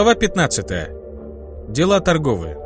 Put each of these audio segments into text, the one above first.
Глава 15. Дела торговые.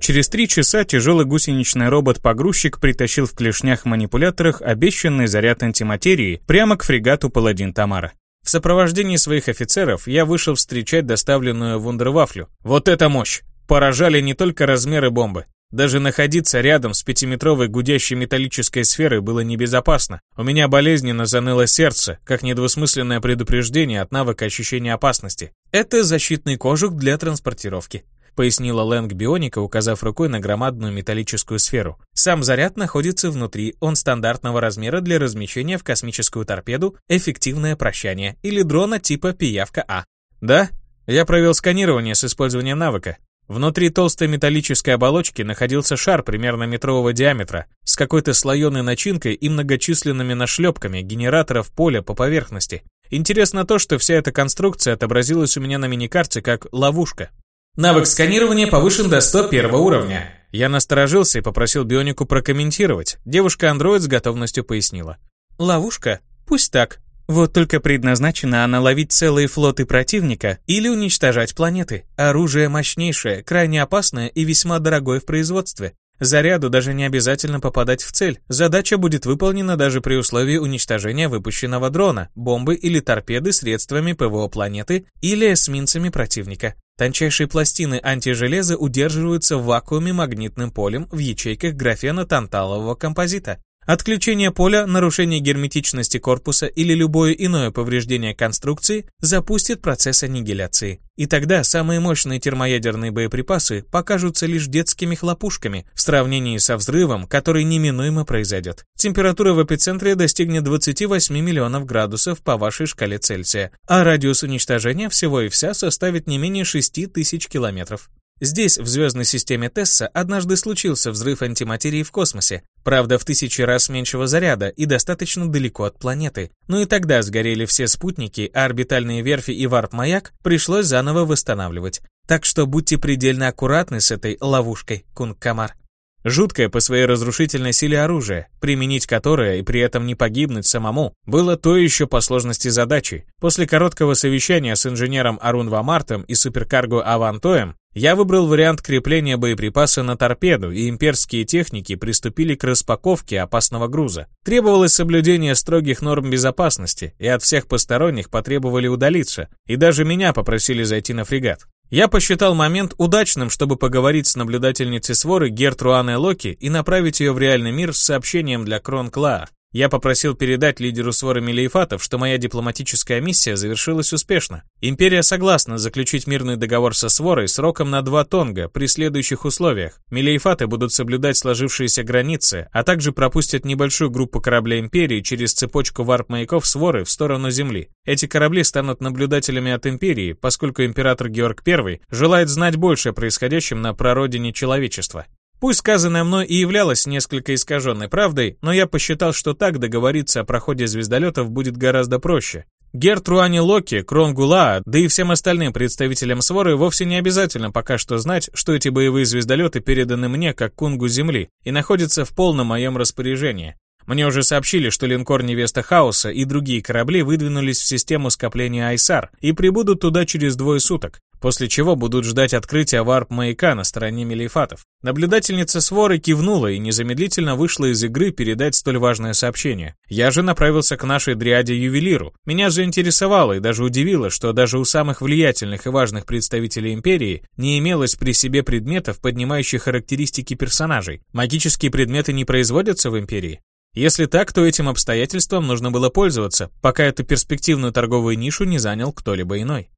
Через три часа тяжелый гусеничный робот-погрузчик притащил в клешнях-манипуляторах обещанный заряд антиматерии прямо к фрегату «Паладин Тамара». В сопровождении своих офицеров я вышел встречать доставленную вундервафлю. Вот это мощь! Поражали не только размеры бомбы. Даже находиться рядом с пятиметровой гудящей металлической сферой было небезопасно. У меня болезненно заныло сердце, как недвусмысленное предупреждение от навыка ощущения опасности. Это защитный кожух для транспортировки пояснила Лэнг Бионика, указав рукой на громадную металлическую сферу. Сам заряд находится внутри, он стандартного размера для размещения в космическую торпеду «Эффективное прощание» или дрона типа «Пиявка-А». Да, я провел сканирование с использованием навыка. Внутри толстой металлической оболочки находился шар примерно метрового диаметра с какой-то слоеной начинкой и многочисленными нашлепками генераторов поля по поверхности. Интересно то, что вся эта конструкция отобразилась у меня на миникарте как ловушка. Навык сканирования повышен до 101 уровня. Я насторожился и попросил Бионику прокомментировать. Девушка-андроид с готовностью пояснила. Ловушка? Пусть так. Вот только предназначена она ловить целые флоты противника или уничтожать планеты. Оружие мощнейшее, крайне опасное и весьма дорогое в производстве. Заряду даже не обязательно попадать в цель. Задача будет выполнена даже при условии уничтожения выпущенного дрона, бомбы или торпеды средствами ПВО планеты или эсминцами противника. Тончайшие пластины антижелеза удерживаются в вакууме магнитным полем в ячейках графена-танталового композита. Отключение поля, нарушение герметичности корпуса или любое иное повреждение конструкции запустит процесс аннигиляции. И тогда самые мощные термоядерные боеприпасы покажутся лишь детскими хлопушками в сравнении со взрывом, который неминуемо произойдет. Температура в эпицентре достигнет 28 миллионов градусов по вашей шкале Цельсия, а радиус уничтожения всего и вся составит не менее 6 тысяч километров. Здесь, в звездной системе Тесса, однажды случился взрыв антиматерии в космосе, правда в тысячи раз меньшего заряда и достаточно далеко от планеты. Но и тогда сгорели все спутники, а орбитальные верфи и варп-маяк пришлось заново восстанавливать. Так что будьте предельно аккуратны с этой ловушкой, Кунг-Камар. Жуткое по своей разрушительной силе оружие, применить которое и при этом не погибнуть самому, было то еще по сложности задачи. После короткого совещания с инженером Арун Вамартом и суперкарго Авантоем, я выбрал вариант крепления боеприпаса на торпеду, и имперские техники приступили к распаковке опасного груза. Требовалось соблюдение строгих норм безопасности, и от всех посторонних потребовали удалиться, и даже меня попросили зайти на фрегат. Я посчитал момент удачным, чтобы поговорить с наблюдательницей своры Гертруаной Локи и направить ее в реальный мир с сообщением для Крон Клаа. Я попросил передать лидеру своры Мелиефатов, что моя дипломатическая миссия завершилась успешно. Империя согласна заключить мирный договор со сворой сроком на два тонга при следующих условиях. Мелиефаты будут соблюдать сложившиеся границы, а также пропустят небольшую группу кораблей Империи через цепочку варп-маяков своры в сторону Земли. Эти корабли станут наблюдателями от Империи, поскольку император Георг I желает знать больше о происходящем на прародине человечества. Пусть сказанное мной и являлось несколько искаженной правдой, но я посчитал, что так договориться о проходе звездолетов будет гораздо проще. Гертруани Локи, Кронгула, да и всем остальным представителям своры вовсе не обязательно пока что знать, что эти боевые звездолеты переданы мне как кунгу Земли и находятся в полном моем распоряжении. Мне уже сообщили, что линкор Невеста Хаоса и другие корабли выдвинулись в систему скопления Айсар и прибудут туда через двое суток после чего будут ждать открытия варп-маяка на стороне Мелиефатов. Наблюдательница своры кивнула и незамедлительно вышла из игры передать столь важное сообщение. Я же направился к нашей дриаде-ювелиру. Меня заинтересовало и даже удивило, что даже у самых влиятельных и важных представителей Империи не имелось при себе предметов, поднимающих характеристики персонажей. Магические предметы не производятся в Империи. Если так, то этим обстоятельством нужно было пользоваться, пока эту перспективную торговую нишу не занял кто-либо иной.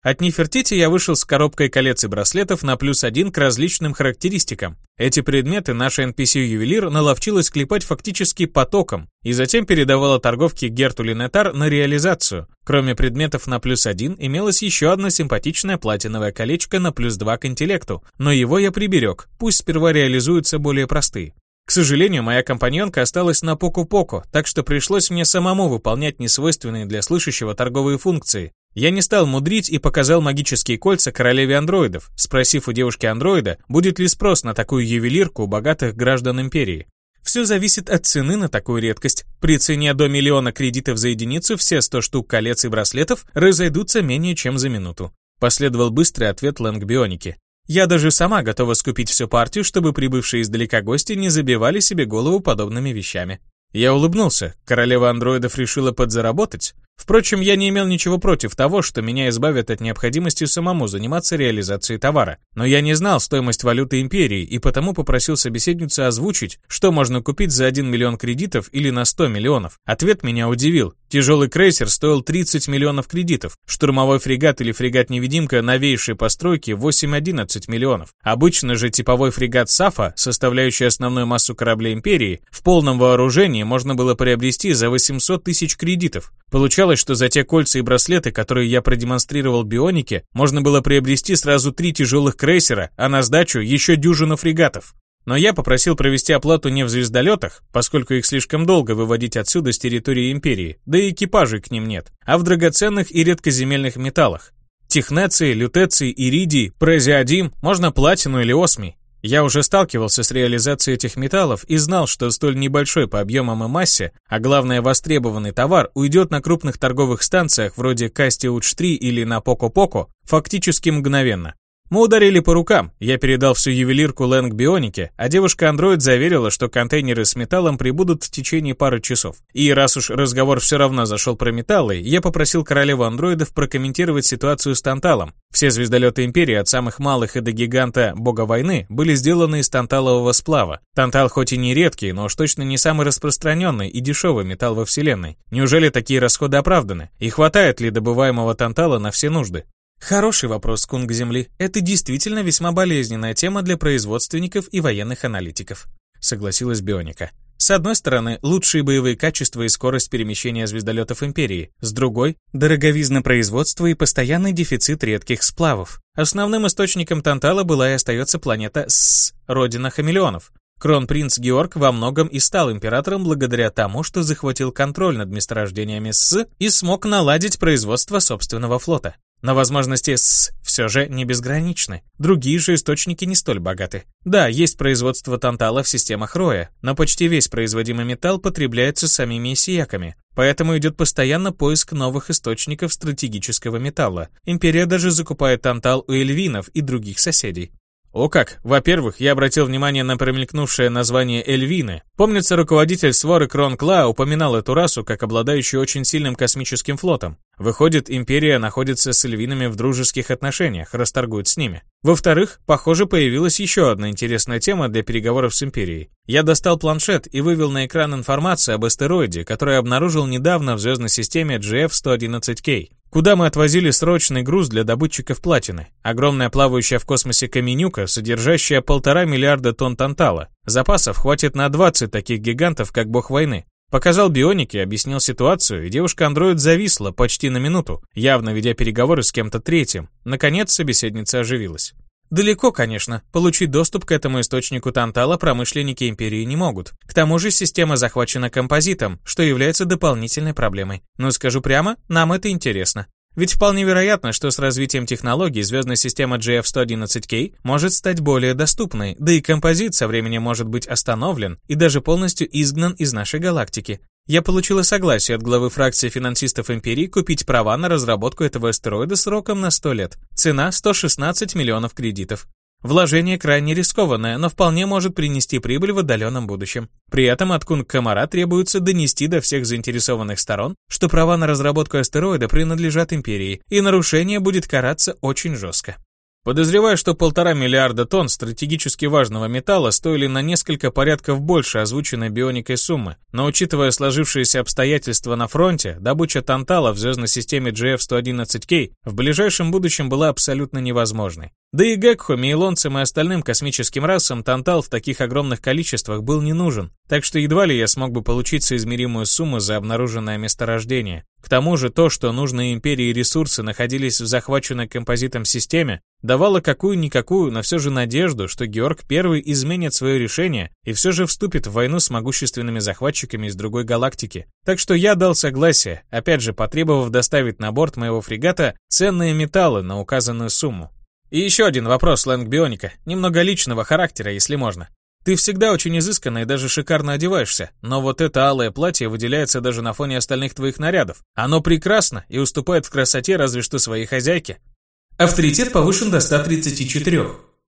От Нефертити я вышел с коробкой колец и браслетов на плюс один к различным характеристикам. Эти предметы наша NPC-ювелир наловчилась клепать фактически потоком и затем передавала торговке Герту Линетар на реализацию. Кроме предметов на плюс один, имелось еще одно симпатичное платиновое колечко на плюс два к интеллекту, но его я приберег, пусть сперва реализуются более простые. К сожалению, моя компаньонка осталась на поку-поку, так что пришлось мне самому выполнять несвойственные для слышащего торговые функции, я не стал мудрить и показал магические кольца королеве андроидов, спросив у девушки-андроида, будет ли спрос на такую ювелирку у богатых граждан империи. Все зависит от цены на такую редкость. При цене до миллиона кредитов за единицу все 100 штук колец и браслетов разойдутся менее чем за минуту. Последовал быстрый ответ Лэнг Бионики. Я даже сама готова скупить всю партию, чтобы прибывшие издалека гости не забивали себе голову подобными вещами. Я улыбнулся. Королева андроидов решила подзаработать. Впрочем, я не имел ничего против того, что меня избавят от необходимости самому заниматься реализацией товара. Но я не знал стоимость валюты империи и потому попросил собеседницу озвучить, что можно купить за 1 миллион кредитов или на 100 миллионов. Ответ меня удивил. Тяжелый крейсер стоил 30 миллионов кредитов, штурмовой фрегат или фрегат-невидимка новейшей постройки 8-11 миллионов. Обычно же типовой фрегат Сафа, составляющий основную массу кораблей империи, в полном вооружении можно было приобрести за 800 тысяч кредитов. Получалось, что за те кольца и браслеты, которые я продемонстрировал бионике, можно было приобрести сразу три тяжелых крейсера, а на сдачу еще дюжину фрегатов. Но я попросил провести оплату не в звездолетах, поскольку их слишком долго выводить отсюда с территории Империи, да и экипажей к ним нет, а в драгоценных и редкоземельных металлах. Технеции, лютеции, иридий, презиодим, можно платину или осмий. Я уже сталкивался с реализацией этих металлов и знал, что столь небольшой по объемам и массе, а главное востребованный товар, уйдет на крупных торговых станциях вроде Кастиуч 3 или на Поко-Поко фактически мгновенно. Мы ударили по рукам, я передал всю ювелирку Лэнг Бионике, а девушка-андроид заверила, что контейнеры с металлом прибудут в течение пары часов. И раз уж разговор все равно зашел про металлы, я попросил королеву андроидов прокомментировать ситуацию с Танталом. Все звездолеты Империи, от самых малых и до гиганта Бога Войны, были сделаны из танталового сплава. Тантал хоть и не редкий, но уж точно не самый распространенный и дешевый металл во Вселенной. Неужели такие расходы оправданы? И хватает ли добываемого тантала на все нужды? Хороший вопрос, Кунг Земли. Это действительно весьма болезненная тема для производственников и военных аналитиков, согласилась Бионика. С одной стороны, лучшие боевые качества и скорость перемещения звездолетов Империи. С другой, дороговизна производства и постоянный дефицит редких сплавов. Основным источником Тантала была и остается планета С, родина хамелеонов. Кронпринц Георг во многом и стал императором благодаря тому, что захватил контроль над месторождениями С и смог наладить производство собственного флота. Но возможности с все же не безграничны. Другие же источники не столь богаты. Да, есть производство тантала в системах Роя, но почти весь производимый металл потребляется самими сияками. Поэтому идет постоянно поиск новых источников стратегического металла. Империя даже закупает тантал у эльвинов и других соседей. О как! Во-первых, я обратил внимание на промелькнувшее название Эльвины. Помнится, руководитель своры Крон Кла упоминал эту расу как обладающую очень сильным космическим флотом. Выходит, Империя находится с Эльвинами в дружеских отношениях, расторгует с ними. Во-вторых, похоже, появилась еще одна интересная тема для переговоров с Империей. Я достал планшет и вывел на экран информацию об астероиде, который обнаружил недавно в звездной системе GF-111K куда мы отвозили срочный груз для добытчиков платины. Огромная плавающая в космосе каменюка, содержащая полтора миллиарда тонн тантала. Запасов хватит на 20 таких гигантов, как бог войны. Показал бионики, объяснил ситуацию, и девушка-андроид зависла почти на минуту, явно ведя переговоры с кем-то третьим. Наконец собеседница оживилась. Далеко, конечно, получить доступ к этому источнику тантала промышленники Империи не могут. К тому же система захвачена композитом, что является дополнительной проблемой. Но скажу прямо, нам это интересно. Ведь вполне вероятно, что с развитием технологий звездная система GF-111K может стать более доступной, да и композит со временем может быть остановлен и даже полностью изгнан из нашей галактики. Я получила согласие от главы фракции финансистов Империи купить права на разработку этого астероида сроком на 100 лет. Цена 116 миллионов кредитов. Вложение крайне рискованное, но вполне может принести прибыль в отдаленном будущем. При этом от Кунг Камара требуется донести до всех заинтересованных сторон, что права на разработку астероида принадлежат Империи, и нарушение будет караться очень жестко. Подозреваю, что полтора миллиарда тонн стратегически важного металла стоили на несколько порядков больше озвученной бионикой суммы, но учитывая сложившиеся обстоятельства на фронте, добыча тантала в звездной системе GF-111K в ближайшем будущем была абсолютно невозможной. Да и Гекхо, мейлонцам и остальным космическим расам тантал в таких огромных количествах был не нужен, так что едва ли я смог бы получить соизмеримую сумму за обнаруженное месторождение. К тому же то, что нужные империи ресурсы находились в захваченной композитом системе, давало какую-никакую, но все же надежду, что Георг I изменит свое решение и все же вступит в войну с могущественными захватчиками из другой галактики. Так что я дал согласие, опять же потребовав доставить на борт моего фрегата ценные металлы на указанную сумму. И еще один вопрос, Лэнг Бионика, немного личного характера, если можно. Ты всегда очень изысканно и даже шикарно одеваешься, но вот это алое платье выделяется даже на фоне остальных твоих нарядов. Оно прекрасно и уступает в красоте разве что своей хозяйке. Авторитет повышен до 134.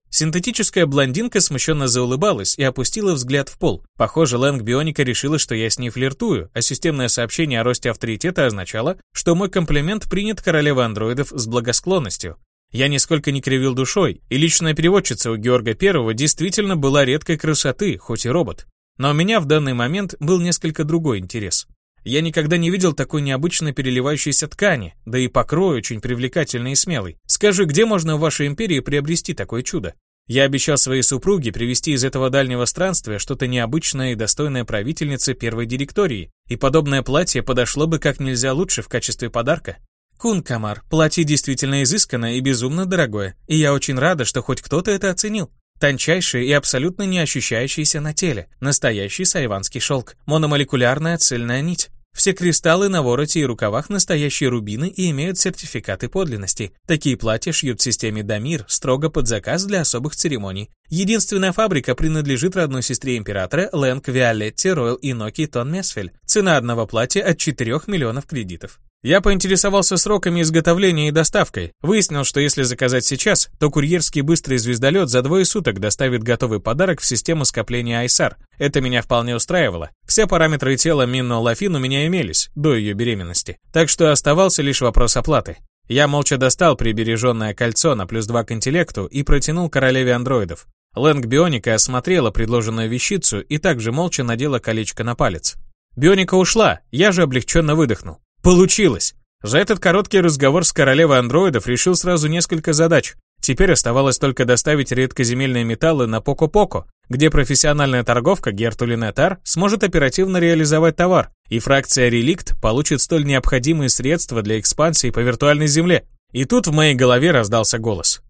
Синтетическая блондинка смущенно заулыбалась и опустила взгляд в пол. Похоже, Лэнг Бионика решила, что я с ней флиртую, а системное сообщение о росте авторитета означало, что мой комплимент принят королевой андроидов с благосклонностью. Я нисколько не кривил душой, и личная переводчица у Георга Первого действительно была редкой красоты, хоть и робот. Но у меня в данный момент был несколько другой интерес. Я никогда не видел такой необычной переливающейся ткани, да и покрой очень привлекательный и смелый. Скажи, где можно в вашей империи приобрести такое чудо? Я обещал своей супруге привезти из этого дальнего странствия что-то необычное и достойное правительницы первой директории, и подобное платье подошло бы как нельзя лучше в качестве подарка. Кун Камар, платье действительно изысканное и безумно дорогое, и я очень рада, что хоть кто-то это оценил. Тончайший и абсолютно не ощущающийся на теле. Настоящий сайванский шелк. Мономолекулярная цельная нить. Все кристаллы на вороте и рукавах настоящие рубины и имеют сертификаты подлинности. Такие платья шьют в системе Дамир строго под заказ для особых церемоний. Единственная фабрика принадлежит родной сестре императора Лэнг Виолетти Ройл Иноки Тон Месфель. Цена одного платья от 4 миллионов кредитов. Я поинтересовался сроками изготовления и доставкой. Выяснил, что если заказать сейчас, то курьерский быстрый звездолет за двое суток доставит готовый подарок в систему скопления Айсар. Это меня вполне устраивало. Все параметры тела Минно Лафин у меня имелись, до ее беременности. Так что оставался лишь вопрос оплаты. Я молча достал прибереженное кольцо на плюс два к интеллекту и протянул королеве андроидов. Лэнг Бионика осмотрела предложенную вещицу и также молча надела колечко на палец. Бионика ушла, я же облегченно выдохнул. Получилось! За этот короткий разговор с королевой андроидов решил сразу несколько задач. Теперь оставалось только доставить редкоземельные металлы на Поко-Поко, где профессиональная торговка Гертулинетар сможет оперативно реализовать товар, и фракция Реликт получит столь необходимые средства для экспансии по виртуальной земле. И тут в моей голове раздался голос.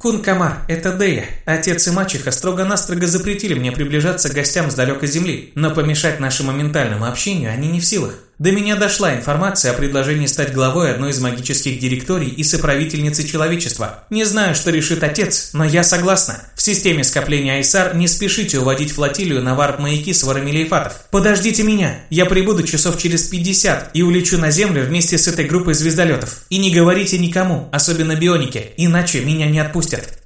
«Кун Камар, это Дея. Отец и мачеха строго-настрого запретили мне приближаться к гостям с далекой земли, но помешать нашему ментальному общению они не в силах. До меня дошла информация о предложении стать главой одной из магических директорий и соправительницей человечества. Не знаю, что решит отец, но я согласна. В системе скопления Айсар не спешите уводить флотилию на варп-маяки с ворами лейфатов. Подождите меня, я прибуду часов через 50 и улечу на Землю вместе с этой группой звездолетов. И не говорите никому, особенно бионике, иначе меня не отпустят.